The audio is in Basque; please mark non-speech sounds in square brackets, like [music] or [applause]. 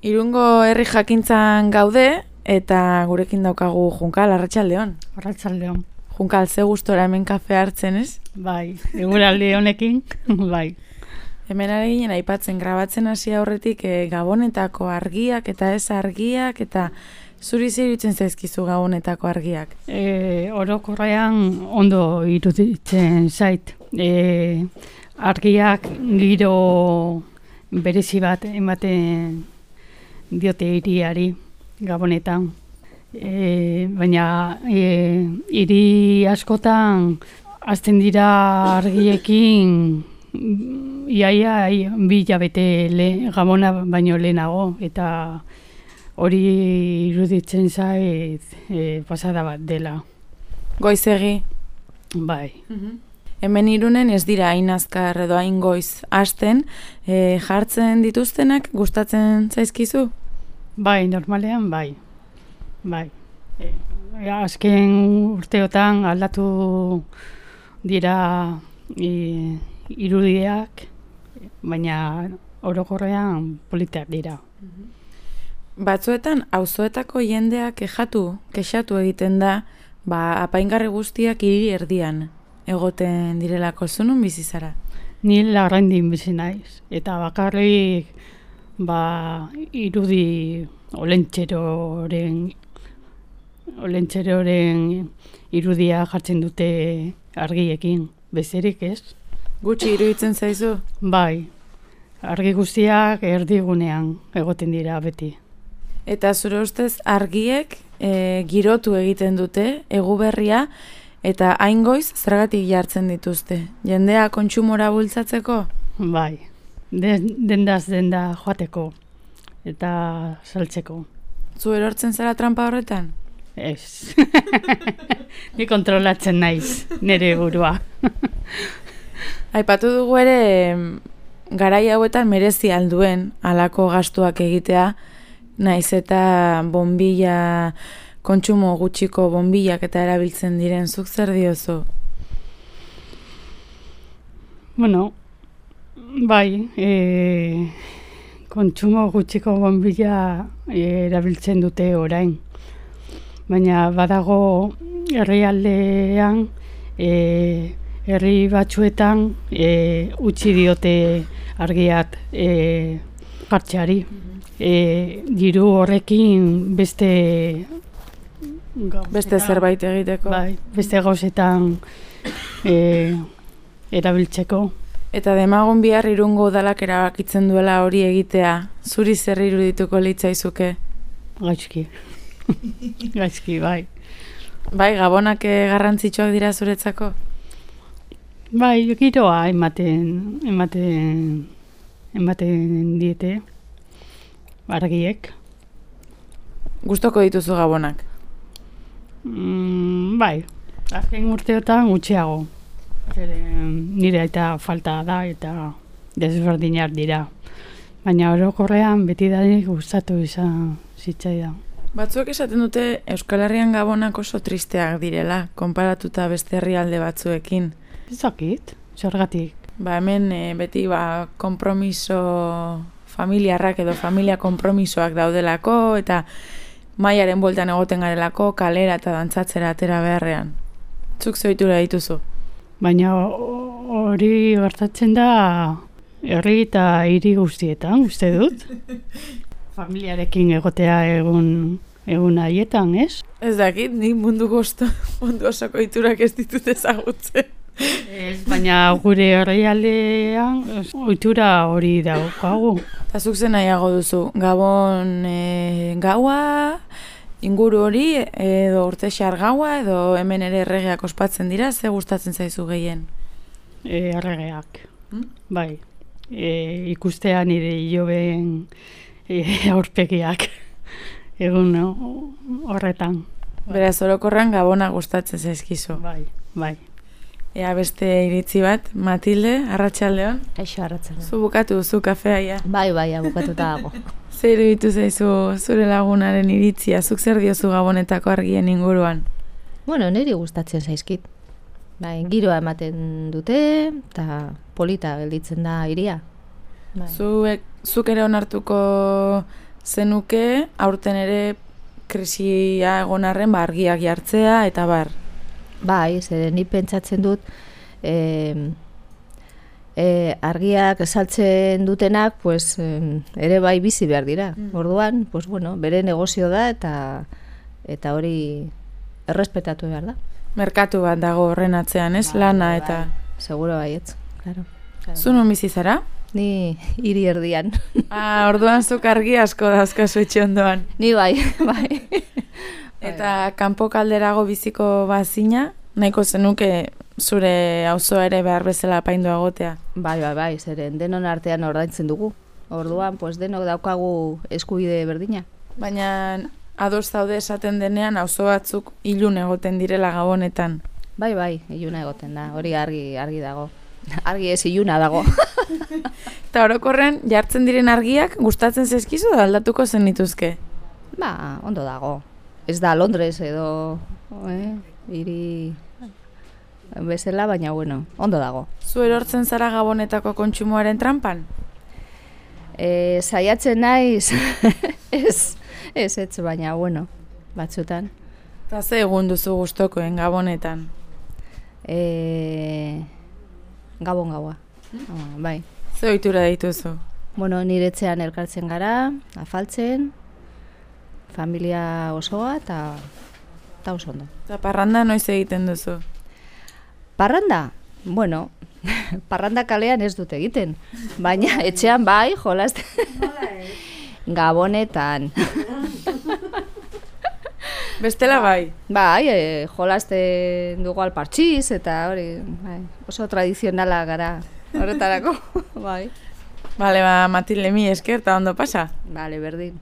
Irungo herri jakintzan gaude eta gurekin daukagu Junkal Arratsaldeon. Arratsaldeon. Junkal ze gustora hemen kafe hartzen, ez? Bai, eguraldi honekin, bai. Hemen ari ginen aipatzen grabatzen hasi aurretik e, gabonetako argiak eta ez argiak eta zuri iruditzen zaizkizu gabonetako argiak. E, orokorrean ondo iruditzen zait. E, argiak giro berezi bat ematen diote iriari gabonetan. E, baina e, iri askotan azten dira argiekin iaia bi jabete le, gabona baino lehenago eta hori iruditzen zait e, pasada bat dela. Goizegi? Bai. Mhm. Hemen irunen ez dira hain azkar edo hain goiz hasten, e, jartzen dituztenak gustatzen zaizkizu? Bai, normalean bai. Bai. E, azken urteotan aldatu dira e, irudiak, baina orokorrean politeak dira. Batzuetan, auzoetako jendeak kexatu, kexatu egiten da, ba, apaingarri guztiak hiri erdian, egoten direlako zunun bizizara. Ni larrendin bizi naiz, eta bakarrik ba, irudi olentxeroren olentxeroren irudia jartzen dute argiekin, bezerik ez? Gutxi iruditzen zaizu? Bai, argi guztiak erdigunean egoten dira beti. Eta zure ustez argiek e, girotu egiten dute, eguberria, eta aingoiz zergatik jartzen dituzte. Jendea kontsumora bultzatzeko? Bai, dendaz denda joateko eta saltzeko. Zu erortzen zara trampa horretan? Ez. [laughs] Ni kontrolatzen naiz, nire burua. [laughs] Aipatu dugu ere garai hauetan merezi alduen alako gastuak egitea, naiz eta bombilla kontsumo gutxiko bombilak eta erabiltzen diren zuk zer diozu? Bueno, bai, e, kontsumo gutxiko bombilla e, erabiltzen dute orain. Baina badago herrialdean e, herri batzuetan e, utzi diote argiat e, jartxeari. E, diru horrekin beste beste zerbait egiteko. Bai, beste gauzetan e, erabiltzeko. Eta demagun bihar irungo udalak erabakitzen duela hori egitea, zuri zer irudituko litzaizuke? Gaizki. [laughs] Gaizki, bai. Bai, gabonak garrantzitsuak dira zuretzako? Bai, giroa ematen, ematen, ematen diete, argiek. Gustoko dituzu gabonak? Mm, bai, azken urteotan gutxiago. Zer, nire eta falta da eta desberdinak dira. Baina orokorrean beti da gustatu izan zitzaidan. Batzuek esaten dute Euskal Herrian gabonak oso tristeak direla, konparatuta beste herrialde batzuekin. Ezakit, zergatik. Ba hemen e, beti ba, kompromiso familiarrak edo familia kompromisoak daudelako eta maiaren bueltan egoten garelako kalera eta dantzatzera atera beharrean. Zuk zoitura dituzu? Baina hori gertatzen da herri eta hiri guztietan, uste dut. [laughs] Familiarekin egotea egun egun haietan, ez? Ez dakit, ni mundu gosto, [laughs] mundu osako iturak ez ditut ezagutzen. Ez, baina gure herrialdean ohitura hori daukagu. Eta zuk zen nahiago duzu, gabon e, gaua, inguru hori, edo urte gaua, edo hemen ere erregeak ospatzen dira, ze gustatzen zaizu gehien? E, erregeak, hmm? bai. E, ikustean nire joben e, [laughs] aurpegiak [laughs] egun horretan. Beraz, orokorran gabona gustatzen zaizkizu. Bai, bai. Ea beste iritzi bat, Matilde, arratsaldeon. Kaixo arratsaldeon. Zu bukatu zu kafea Bai, bai, bukatuta dago. [laughs] Zer iruditu zaizu zure lagunaren iritzia, zuk zer diozu gabonetako argien inguruan? Bueno, niri gustatzen zaizkit. Bai, giroa ematen dute eta polita gelditzen da iria. Bai. Zuek, zuk ere onartuko zenuke aurten ere krisia egon arren ba, argiak jartzea eta bar. Bai, zeren ni pentsatzen dut e, e, argiak saltzen dutenak pues, em, ere bai bizi behar dira. Orduan, pues, bueno, bere negozio da eta eta hori errespetatu behar da. Merkatu bat dago horren atzean, ez? Lana eta... Seguro baietz, claro. Zu non bizi zara? Ni hiri erdian. [laughs] Ah, orduan zuk argi asko dauzkazu etxe ondoan. Ni bai, [laughs] bai. Eta kanpo kalderago biziko bazina, nahiko zenuke zure auzoa ere behar bezala paindu agotea. Bai, bai, bai, zeren denon artean ordaintzen dugu. Orduan, pues denok daukagu eskubide berdina. Baina ados zaude esaten denean auzo batzuk ilun egoten direla gabonetan. Bai, bai, iluna egoten da. Hori argi argi dago. [laughs] Argi ez iluna dago. [laughs] Eta orokorren jartzen diren argiak gustatzen zaizkizu da aldatuko zen nituzke. ba, ondo dago. Ez da Londres edo eh, hiri bezala, baina bueno, ondo dago. Zu erortzen zara gabonetako kontsumoaren trampan? E, saiatzen naiz, [laughs] ez, ez, ez, baina bueno, batzutan. Eta ze egun duzu gustokoen gabonetan? E, gabon gaua. Ah, bai. Ze ohitura dituzu? Bueno, nire etxean elkartzen gara, afaltzen, familia osoa eta eta oso ondo. Eta parranda noiz egiten duzu? Parranda? Bueno, [laughs] parranda kalean ez dut egiten, baina etxean bai, jolazten. Gabonetan. Bestela bai. Bai, e, jolasten dugu alpartxiz eta hori, bai, oso tradizionala gara horretarako, [laughs] bai. Bale, ba, Matilde, mi esker, eta ondo pasa. Bale, berdin.